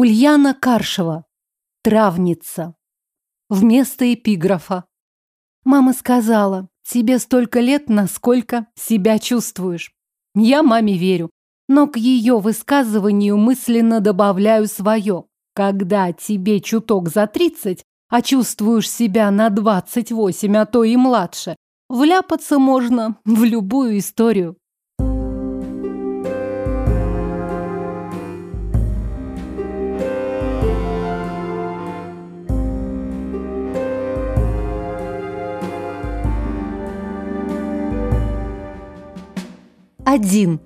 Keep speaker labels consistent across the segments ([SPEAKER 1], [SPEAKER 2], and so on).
[SPEAKER 1] Ульяна Каршева. Травница. Вместо эпиграфа. Мама сказала, тебе столько лет, насколько себя чувствуешь. Я маме верю, но к ее высказыванию мысленно добавляю свое. Когда тебе чуток за тридцать, а чувствуешь себя на двадцать восемь, а то и младше, вляпаться можно в любую историю. Один.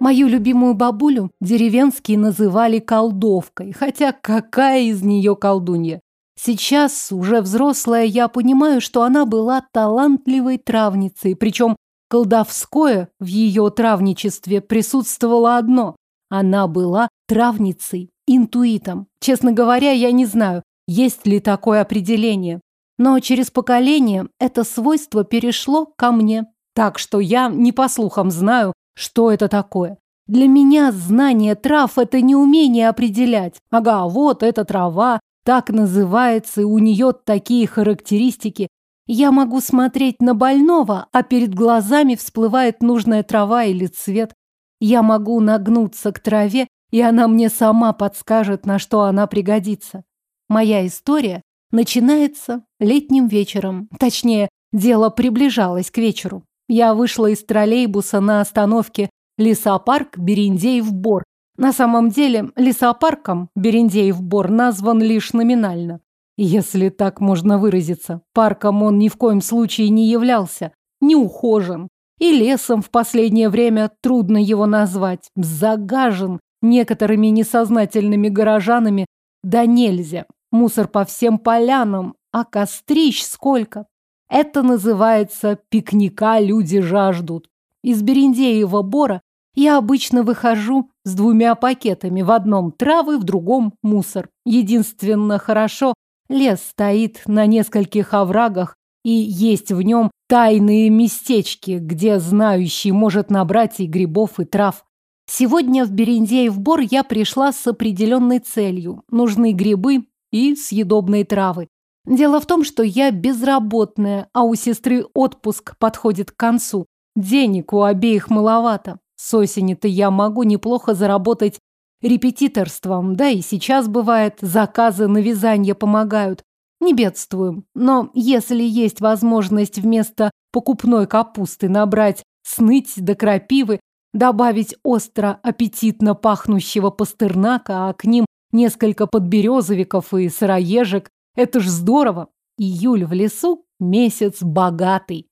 [SPEAKER 1] Мою любимую бабулю деревенские называли колдовкой, хотя какая из нее колдунья? Сейчас, уже взрослая, я понимаю, что она была талантливой травницей, причем колдовское в ее травничестве присутствовало одно. Она была травницей, интуитом. Честно говоря, я не знаю, есть ли такое определение. Но через поколение это свойство перешло ко мне. Так что я не по слухам знаю, что это такое. Для меня знание трав – это не умение определять. Ага, вот эта трава, так называется, и у нее такие характеристики. Я могу смотреть на больного, а перед глазами всплывает нужная трава или цвет. Я могу нагнуться к траве, и она мне сама подскажет, на что она пригодится. Моя история начинается летним вечером. Точнее, дело приближалось к вечеру. Я вышла из троллейбуса на остановке лесопарк Берендеев-Бор. На самом деле лесопарком Берендеев-Бор назван лишь номинально. Если так можно выразиться. Парком он ни в коем случае не являлся. Не ухожен. И лесом в последнее время трудно его назвать. Загажен некоторыми несознательными горожанами. Да нельзя. Мусор по всем полянам. А кострищ сколько? Это называется «пикника люди жаждут». Из Берендеева бора я обычно выхожу с двумя пакетами. В одном травы, в другом мусор. Единственно хорошо, лес стоит на нескольких оврагах, и есть в нем тайные местечки, где знающий может набрать и грибов, и трав. Сегодня в Берендеев бор я пришла с определенной целью. Нужны грибы и съедобные травы. Дело в том, что я безработная, а у сестры отпуск подходит к концу. Денег у обеих маловато. С осени-то я могу неплохо заработать репетиторством, да и сейчас бывает, заказы на вязание помогают. Не бедствуем, но если есть возможность вместо покупной капусты набрать сныть до крапивы, добавить остро аппетитно пахнущего пастернака, а к ним несколько подберезовиков и сыроежек, это ж здорово. Июль в лесу – месяц богатый.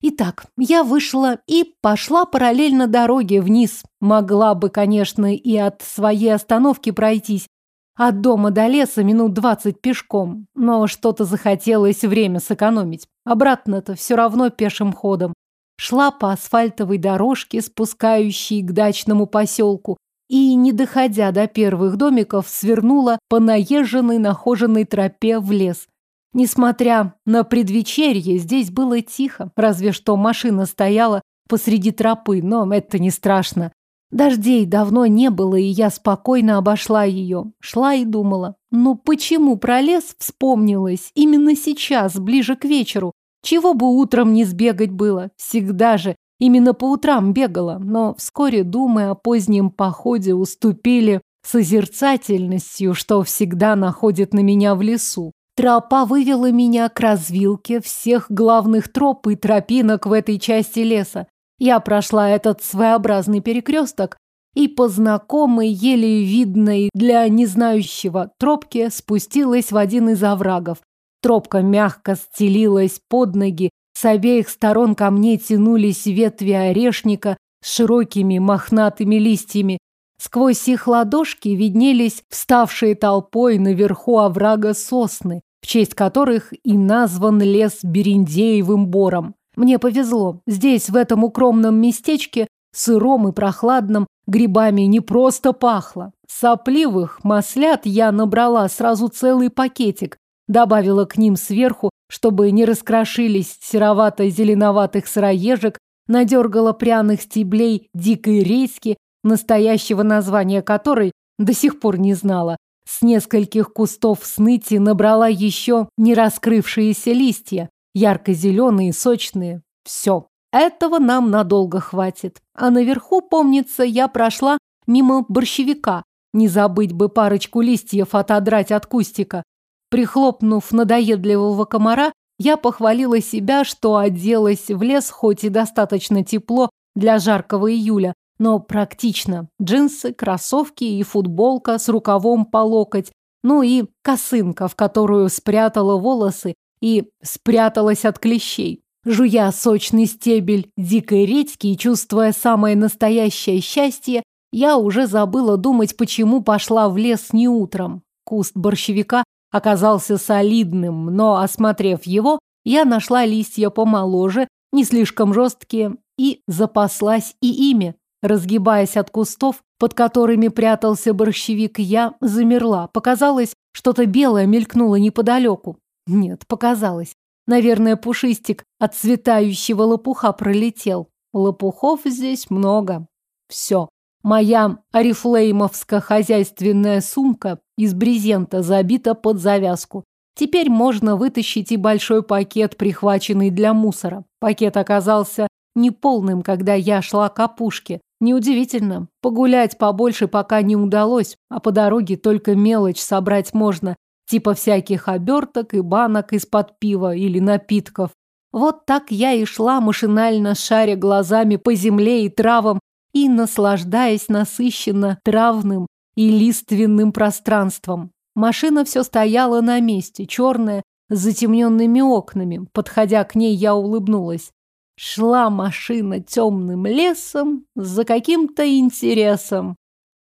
[SPEAKER 1] Итак, я вышла и пошла параллельно дороге вниз. Могла бы, конечно, и от своей остановки пройтись. От дома до леса минут двадцать пешком. Но что-то захотелось время сэкономить. Обратно-то все равно пешим ходом. Шла по асфальтовой дорожке, спускающей к дачному поселку, и, не доходя до первых домиков, свернула по наезженной нахоженной тропе в лес. Несмотря на предвечерье, здесь было тихо, разве что машина стояла посреди тропы, но это не страшно. Дождей давно не было, и я спокойно обошла ее. Шла и думала, ну почему про лес вспомнилось именно сейчас, ближе к вечеру? Чего бы утром не сбегать было? Всегда же Именно по утрам бегала, но вскоре думы о позднем походе уступили созерцательностью, что всегда находит на меня в лесу. Тропа вывела меня к развилке всех главных троп и тропинок в этой части леса. Я прошла этот своеобразный перекресток и по знакомой, еле видной для незнающего тропке спустилась в один из оврагов. Тропка мягко стелилась под ноги, с обеих сторон ко мне тянулись ветви орешника с широкими мохнатыми листьями. Сквозь их ладошки виднелись вставшие толпой наверху оврага сосны, в честь которых и назван лес Берендеевым бором. Мне повезло. Здесь, в этом укромном местечке, сыром и прохладном, грибами не просто пахло. Сопливых маслят я набрала сразу целый пакетик, добавила к ним сверху чтобы не раскрошились серовато-зеленоватых сыроежек, надергала пряных стеблей дикой редьки, настоящего названия которой До сих пор не знала. С нескольких кустов сныти набрала еще не раскрывшиеся листья, ярко-зеленые, сочные. Все, этого нам надолго хватит. А наверху, помнится, я прошла мимо борщевика. Не забыть бы парочку листьев отодрать от кустика. Прихлопнув надоедливого комара, я похвалила себя, что оделась в лес, хоть и достаточно тепло для жаркого июля, но практично. Джинсы, кроссовки и футболка с рукавом по локоть, ну и косынка, в которую спрятала волосы и спряталась от клещей. Жуя сочный стебель дикой редьки и чувствуя самое настоящее счастье, я уже забыла думать, почему пошла в лес не утром. Куст борщевика оказался солидным, но, осмотрев его, я нашла листья помоложе, не слишком жесткие, и запаслась и ими. Разгибаясь от кустов, под которыми прятался борщевик, я замерла. Показалось, что-то белое мелькнуло неподалеку. Нет, показалось. Наверное, пушистик от цветающего лопуха пролетел. Лопухов здесь много. Все. Моя орифлеймовско-хозяйственная сумка из брезента забита под завязку. Теперь можно вытащить и большой пакет, прихваченный для мусора. Пакет оказался неполным, когда я шла к опушке. Неудивительно. Погулять побольше пока не удалось, а по дороге только мелочь собрать можно, типа всяких оберток и банок из-под пива или напитков. Вот так я и шла, машинально шаря глазами по земле и травам, и наслаждаясь насыщенно травным и лиственным пространством. Машина все стояла на месте, черная, с затемненными окнами. Подходя к ней, я улыбнулась. Шла машина темным лесом за каким-то интересом.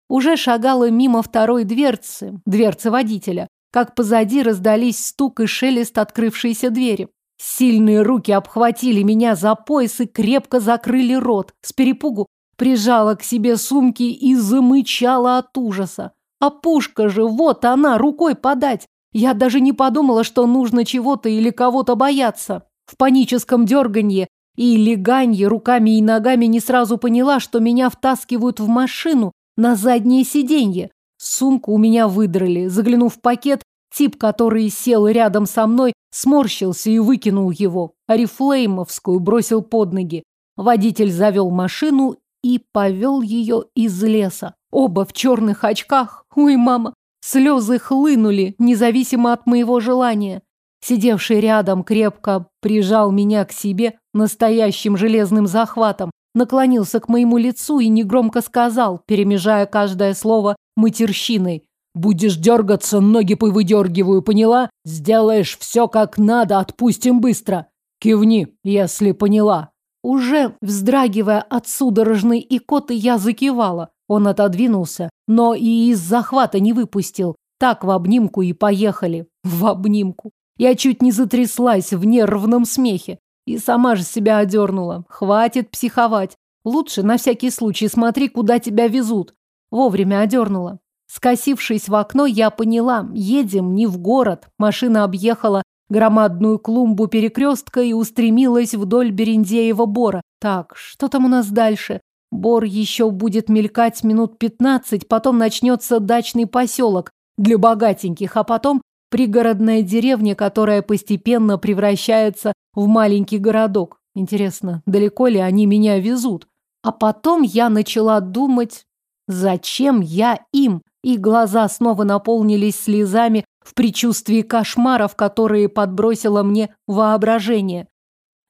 [SPEAKER 1] Уже шагала мимо второй дверцы, дверцы водителя, как позади раздались стук и шелест открывшейся двери. Сильные руки обхватили меня за пояс и крепко закрыли рот. С перепугу прижала к себе сумки и замычала от ужаса. А пушка же, вот она, рукой подать. Я даже не подумала, что нужно чего-то или кого-то бояться. В паническом дерганье и леганье руками и ногами не сразу поняла, что меня втаскивают в машину на заднее сиденье. Сумку у меня выдрали. Заглянув в пакет, тип, который сел рядом со мной, сморщился и выкинул его. Арифлеймовскую бросил под ноги. Водитель завел машину и повел ее из леса. Оба в черных очках. Ой, мама, слезы хлынули, независимо от моего желания. Сидевший рядом крепко прижал меня к себе настоящим железным захватом, наклонился к моему лицу и негромко сказал, перемежая каждое слово матерщиной. «Будешь дергаться, ноги повыдергиваю, поняла? Сделаешь все как надо, отпустим быстро. Кивни, если поняла». Уже вздрагивая от судорожной икоты, я закивала. Он отодвинулся, но и из захвата не выпустил. Так в обнимку и поехали. В обнимку. Я чуть не затряслась в нервном смехе. И сама же себя одернула. Хватит психовать. Лучше на всякий случай смотри, куда тебя везут. Вовремя одернула. Скосившись в окно, я поняла, едем не в город. Машина объехала громадную клумбу перекрестка и устремилась вдоль Берендеева бора. Так, что там у нас дальше? Бор еще будет мелькать минут пятнадцать, потом начнется дачный поселок для богатеньких, а потом пригородная деревня, которая постепенно превращается в маленький городок. Интересно, далеко ли они меня везут? А потом я начала думать, зачем я им? И глаза снова наполнились слезами в предчувствии кошмаров, которые подбросило мне воображение.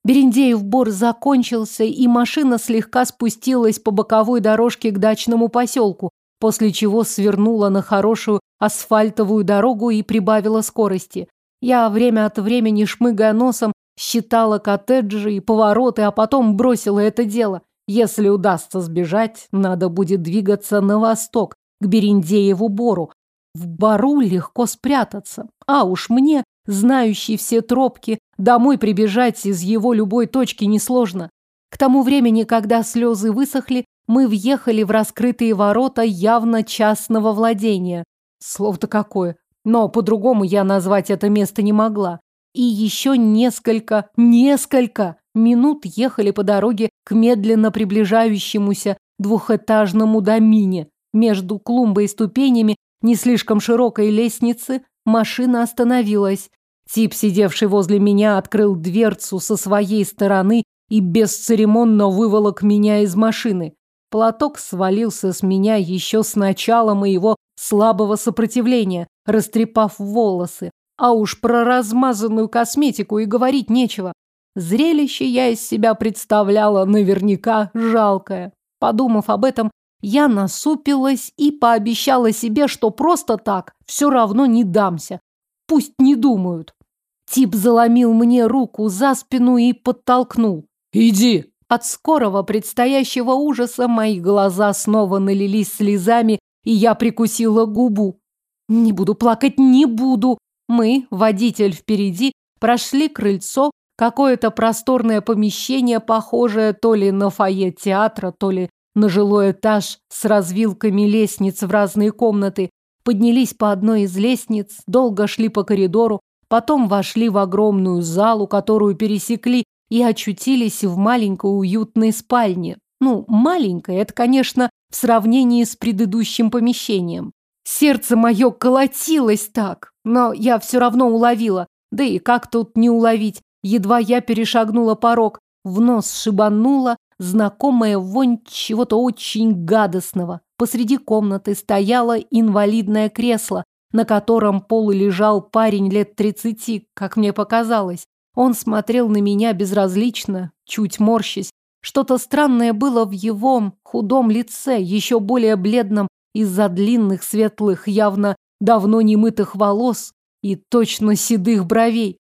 [SPEAKER 1] Берендеев бор закончился, и машина слегка спустилась по боковой дорожке к дачному поселку, после чего свернула на хорошую асфальтовую дорогу и прибавила скорости. Я время от времени, шмыгая носом, считала коттеджи и повороты, а потом бросила это дело. Если удастся сбежать, надо будет двигаться на восток, к Берендееву бору, в бару легко спрятаться. А уж мне, знающий все тропки, домой прибежать из его любой точки несложно. К тому времени, когда слезы высохли, мы въехали в раскрытые ворота явно частного владения. Слово-то какое. Но по-другому я назвать это место не могла. И еще несколько, несколько минут ехали по дороге к медленно приближающемуся двухэтажному домине. между клумбой и ступенями не слишком широкой лестницы машина остановилась. Тип, сидевший возле меня, открыл дверцу со своей стороны и бесцеремонно выволок меня из машины. Платок свалился с меня еще с начала моего слабого сопротивления, растрепав волосы. А уж про размазанную косметику и говорить нечего. Зрелище я из себя представляла наверняка жалкое. Подумав об этом, я насупилась и пообещала себе, что просто так все равно не дамся. Пусть не думают. Тип заломил мне руку за спину и подтолкнул.
[SPEAKER 2] «Иди!»
[SPEAKER 1] От скорого предстоящего ужаса мои глаза снова налились слезами, и я прикусила губу. Не буду плакать, не буду. Мы, водитель впереди, прошли крыльцо, какое-то просторное помещение, похожее то ли на фойе театра, то ли на жилой этаж с развилками лестниц в разные комнаты. Поднялись по одной из лестниц, долго шли по коридору, потом вошли в огромную залу, которую пересекли и очутились в маленькой уютной спальне. Ну, маленькая, это, конечно, в сравнении с предыдущим помещением. Сердце мое колотилось так, но я все равно уловила. Да и как тут не уловить? Едва я перешагнула порог, в нос шибанула знакомая вонь чего-то очень гадостного. Посреди комнаты стояло инвалидное кресло, на котором пол лежал парень лет тридцати, как мне показалось. Он смотрел на меня безразлично, чуть морщась. Что-то странное было в его худом лице, еще более бледном из-за длинных светлых, явно давно немытых волос и точно седых бровей.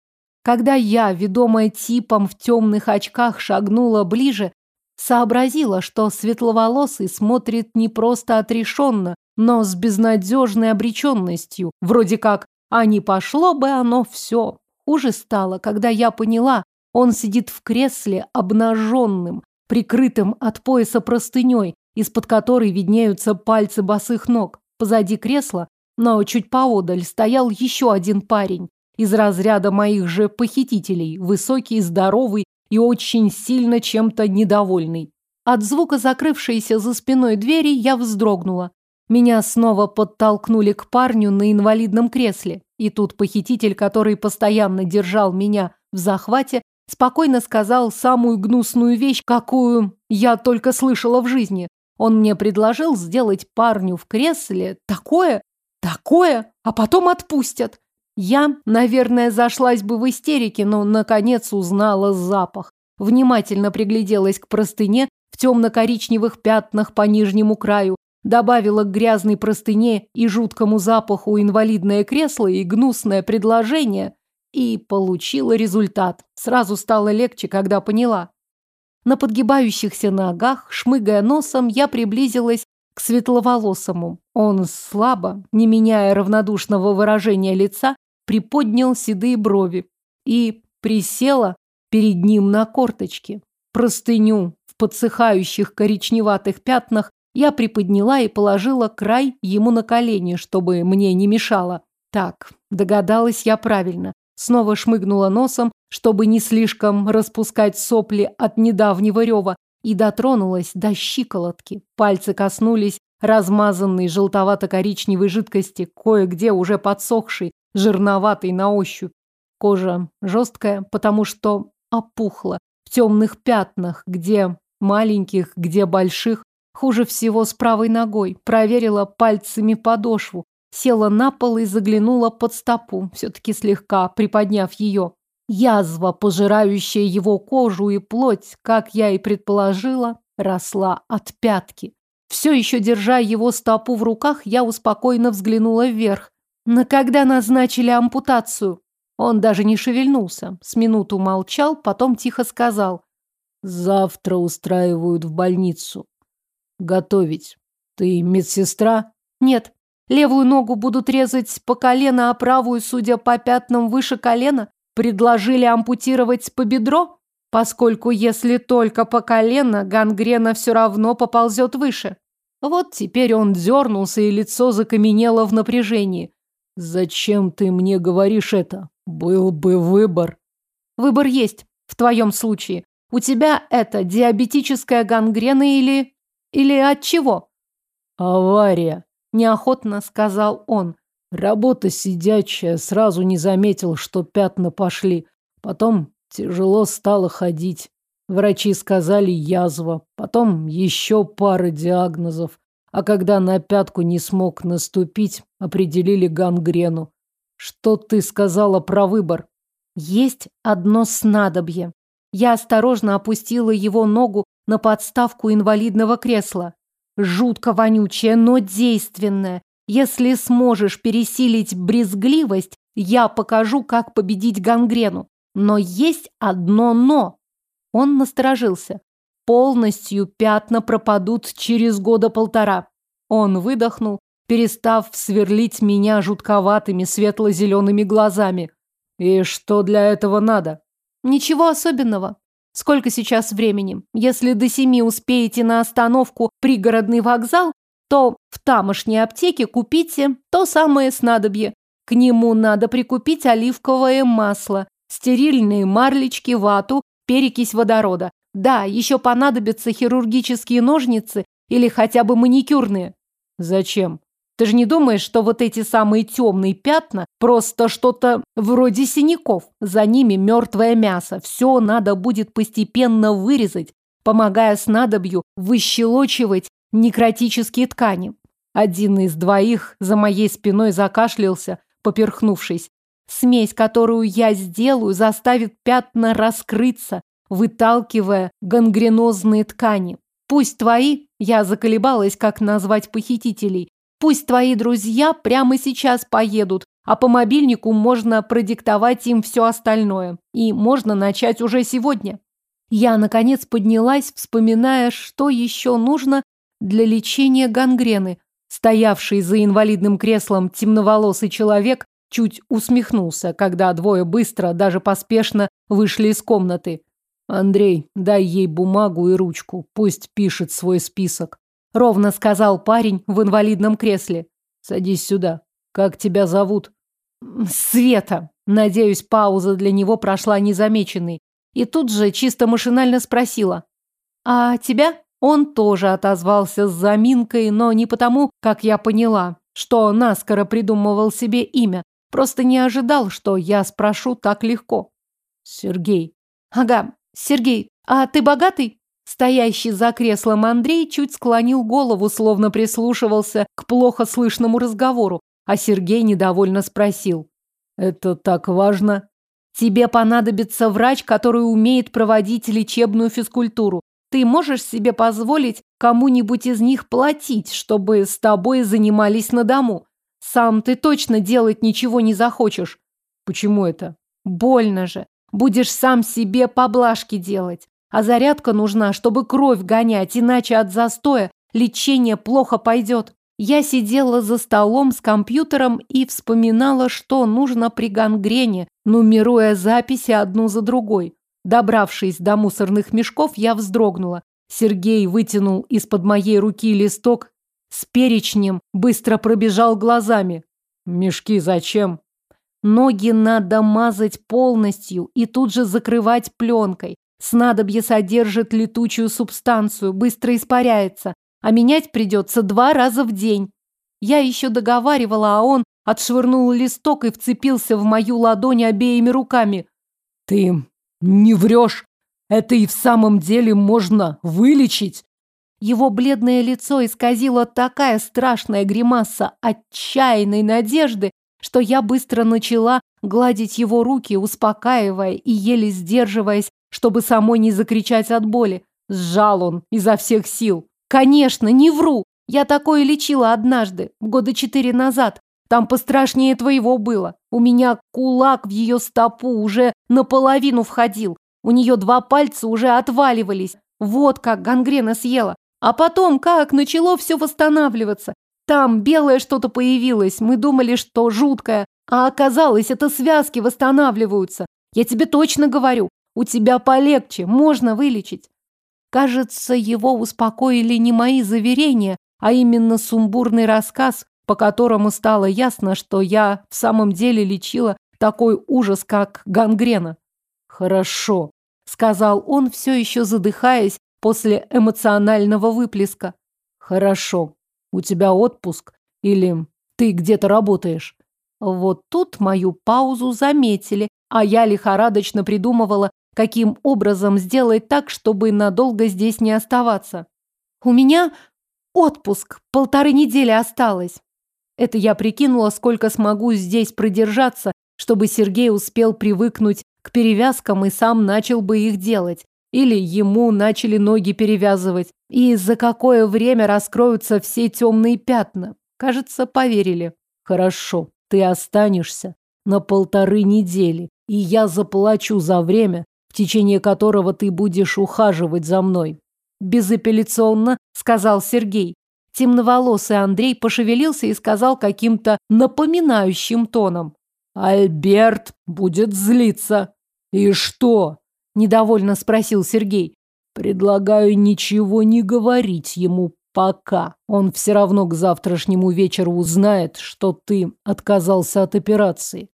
[SPEAKER 1] Когда я, ведомая типом в темных очках, шагнула ближе, сообразила, что светловолосый смотрит не просто отрешенно, но с безнадежной обреченностью, вроде как «а не пошло бы оно все». Хуже стало, когда я поняла, он сидит в кресле обнаженным, прикрытым от пояса простыней, из-под которой виднеются пальцы босых ног. Позади кресла, но чуть поодаль, стоял еще один парень из разряда моих же похитителей, высокий, здоровый и очень сильно чем-то недовольный. От звука закрывшейся за спиной двери я вздрогнула. Меня снова подтолкнули к парню на инвалидном кресле. И тут похититель, который постоянно держал меня в захвате, спокойно сказал самую гнусную вещь, какую я только слышала в жизни. Он мне предложил сделать парню в кресле такое, такое, а потом отпустят. Я, наверное, зашлась бы в истерике, но, наконец, узнала запах. Внимательно пригляделась к простыне в темно-коричневых пятнах по нижнему краю, добавила к грязной простыне и жуткому запаху инвалидное кресло и гнусное предложение и получила результат. Сразу стало легче, когда поняла. На подгибающихся ногах, шмыгая носом, я приблизилась к светловолосому. Он слабо, не меняя равнодушного выражения лица, приподнял седые брови и присела перед ним на корточки. Простыню в подсыхающих коричневатых пятнах я приподняла и положила край ему на колени, чтобы мне не мешало. Так, догадалась я правильно. Снова шмыгнула носом, чтобы не слишком распускать сопли от недавнего рева, и дотронулась до щиколотки. Пальцы коснулись размазанной желтовато-коричневой жидкости, кое-где уже подсохшей, жирноватой на ощупь. Кожа жесткая, потому что опухла, в темных пятнах, где маленьких, где больших, Хуже всего с правой ногой. Проверила пальцами подошву. Села на пол и заглянула под стопу, все-таки слегка приподняв ее. Язва, пожирающая его кожу и плоть, как я и предположила, росла от пятки. Все еще держа его стопу в руках, я успокойно взглянула вверх. На когда назначили ампутацию? Он даже не шевельнулся. С минуту молчал, потом тихо сказал. Завтра устраивают в больницу готовить. Ты медсестра? Нет. Левую ногу будут резать по колено, а правую, судя по пятнам выше колена, предложили ампутировать по бедро, поскольку если только по колено, гангрена все равно поползет выше. Вот теперь он дернулся, и лицо закаменело в напряжении. «Зачем ты мне говоришь это? Был бы выбор». «Выбор есть, в твоем случае. У тебя это диабетическая гангрена или или от чего?
[SPEAKER 2] Авария,
[SPEAKER 1] неохотно сказал он.
[SPEAKER 2] Работа сидячая, сразу не заметил, что пятна пошли. Потом тяжело стало ходить. Врачи сказали язва, потом еще пара диагнозов. А когда на пятку не смог наступить, определили гангрену. Что ты сказала про выбор?
[SPEAKER 1] Есть одно снадобье. Я осторожно опустила его ногу на подставку инвалидного кресла. Жутко вонючее, но действенное. Если сможешь пересилить брезгливость, я покажу, как победить гангрену. Но есть одно «но». Он насторожился. Полностью пятна пропадут через года полтора. Он выдохнул, перестав сверлить меня жутковатыми светло-зелеными глазами.
[SPEAKER 2] И что для этого надо?
[SPEAKER 1] Ничего особенного. Сколько сейчас времени? Если до семи успеете на остановку пригородный вокзал, то в тамошней аптеке купите то самое снадобье. К нему надо прикупить оливковое масло, стерильные марлечки, вату, перекись водорода. Да, еще понадобятся хирургические ножницы или хотя бы маникюрные.
[SPEAKER 2] Зачем?
[SPEAKER 1] Ты же не думаешь, что вот эти самые темные пятна просто что-то вроде синяков? За ними мертвое мясо. Все надо будет постепенно вырезать, помогая снадобью выщелочивать некротические ткани. Один из двоих за моей спиной закашлялся, поперхнувшись. Смесь, которую я сделаю, заставит пятна раскрыться, выталкивая гангренозные ткани. Пусть твои, я заколебалась, как назвать похитителей, пусть твои друзья прямо сейчас поедут, а по мобильнику можно продиктовать им все остальное. И можно начать уже сегодня. Я, наконец, поднялась, вспоминая, что еще нужно для лечения гангрены. Стоявший за инвалидным креслом темноволосый человек чуть усмехнулся, когда двое быстро, даже поспешно вышли из комнаты.
[SPEAKER 2] «Андрей, дай ей бумагу и ручку, пусть пишет свой список», —
[SPEAKER 1] ровно сказал парень в инвалидном кресле.
[SPEAKER 2] «Садись сюда. Как тебя зовут?»
[SPEAKER 1] «Света». Надеюсь, пауза для него прошла незамеченной. И тут же чисто машинально спросила. «А тебя?» Он тоже отозвался с заминкой, но не потому, как я поняла, что наскоро придумывал себе имя. Просто не ожидал, что я спрошу так легко.
[SPEAKER 2] «Сергей».
[SPEAKER 1] «Ага, Сергей, а ты богатый?» Стоящий за креслом Андрей чуть склонил голову, словно прислушивался к плохо слышному разговору, а Сергей недовольно спросил.
[SPEAKER 2] «Это так важно?»
[SPEAKER 1] «Тебе понадобится врач, который умеет проводить лечебную физкультуру. Ты можешь себе позволить кому-нибудь из них платить, чтобы с тобой занимались на дому? Сам ты точно делать ничего не захочешь».
[SPEAKER 2] «Почему это?»
[SPEAKER 1] «Больно же. Будешь сам себе поблажки делать. А зарядка нужна, чтобы кровь гонять, иначе от застоя лечение плохо пойдет. Я сидела за столом с компьютером и вспоминала, что нужно при гангрене, нумеруя записи одну за другой. Добравшись до мусорных мешков, я вздрогнула. Сергей вытянул из-под моей руки листок с перечнем, быстро пробежал глазами.
[SPEAKER 2] «Мешки зачем?»
[SPEAKER 1] Ноги надо мазать полностью и тут же закрывать пленкой. Снадобье содержит летучую субстанцию, быстро испаряется, а менять придется два раза в день. Я еще договаривала, а он отшвырнул листок и вцепился в мою ладонь обеими руками.
[SPEAKER 2] «Ты не врешь! Это и в самом деле можно вылечить!»
[SPEAKER 1] Его бледное лицо исказило такая страшная гримаса отчаянной надежды, что я быстро начала гладить его руки, успокаивая и еле сдерживаясь, чтобы самой не закричать от боли. Сжал он изо всех сил. Конечно, не вру. Я такое лечила однажды, года четыре назад. Там пострашнее твоего было. У меня кулак в ее стопу уже наполовину входил. У нее два пальца уже отваливались. Вот как гангрена съела. А потом как начало все восстанавливаться. Там белое что-то появилось, мы думали, что жуткое, а оказалось, это связки восстанавливаются. Я тебе точно говорю, у тебя полегче, можно вылечить. Кажется, его успокоили не мои заверения, а именно сумбурный рассказ, по которому стало ясно, что я в самом деле лечила такой ужас, как гангрена.
[SPEAKER 2] «Хорошо», —
[SPEAKER 1] сказал он, все еще задыхаясь после эмоционального выплеска.
[SPEAKER 2] «Хорошо. У тебя отпуск? Или ты где-то работаешь?
[SPEAKER 1] Вот тут мою паузу заметили, а я лихорадочно придумывала, каким образом сделать так, чтобы надолго здесь не оставаться. У меня отпуск, полторы недели осталось. Это я прикинула, сколько смогу здесь продержаться, чтобы Сергей успел привыкнуть к перевязкам и сам начал бы их делать. Или ему начали ноги перевязывать. И за какое время раскроются все темные пятна. Кажется, поверили.
[SPEAKER 2] Хорошо, ты останешься на полторы недели, и я заплачу за время, в течение которого ты будешь ухаживать за мной.
[SPEAKER 1] Безапелляционно сказал Сергей. Темноволосый Андрей пошевелился и сказал каким-то напоминающим тоном.
[SPEAKER 2] Альберт будет злиться. И что?
[SPEAKER 1] Недовольно спросил Сергей.
[SPEAKER 2] Предлагаю ничего не говорить ему пока. Он все равно к завтрашнему вечеру узнает, что ты отказался от операции.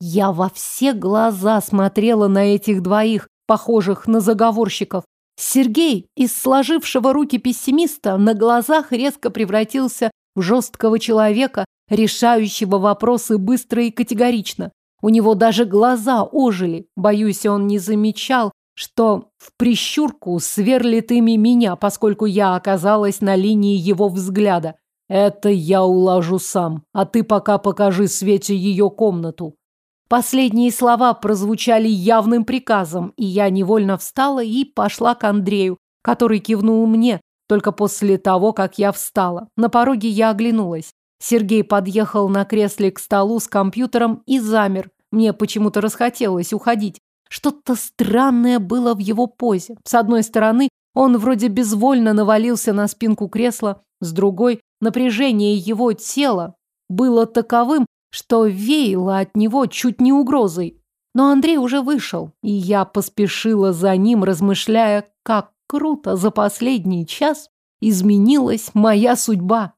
[SPEAKER 1] Я во все глаза смотрела на этих двоих, похожих на заговорщиков. Сергей из сложившего руки пессимиста на глазах резко превратился в жесткого человека, решающего вопросы быстро и категорично. У него даже глаза ожили. Боюсь, он не замечал, что в прищурку сверлит ими меня, поскольку я оказалась на линии его взгляда.
[SPEAKER 2] Это я уложу сам, а ты пока покажи Свете ее комнату.
[SPEAKER 1] Последние слова прозвучали явным приказом, и я невольно встала и пошла к Андрею, который кивнул мне, только после того, как я встала. На пороге я оглянулась. Сергей подъехал на кресле к столу с компьютером и замер. Мне почему-то расхотелось уходить. Что-то странное было в его позе. С одной стороны, он вроде безвольно навалился на спинку кресла, с другой, напряжение его тела было таковым, что веяло от него чуть не угрозой. Но Андрей уже вышел, и я поспешила за ним, размышляя, как круто за последний час изменилась моя судьба.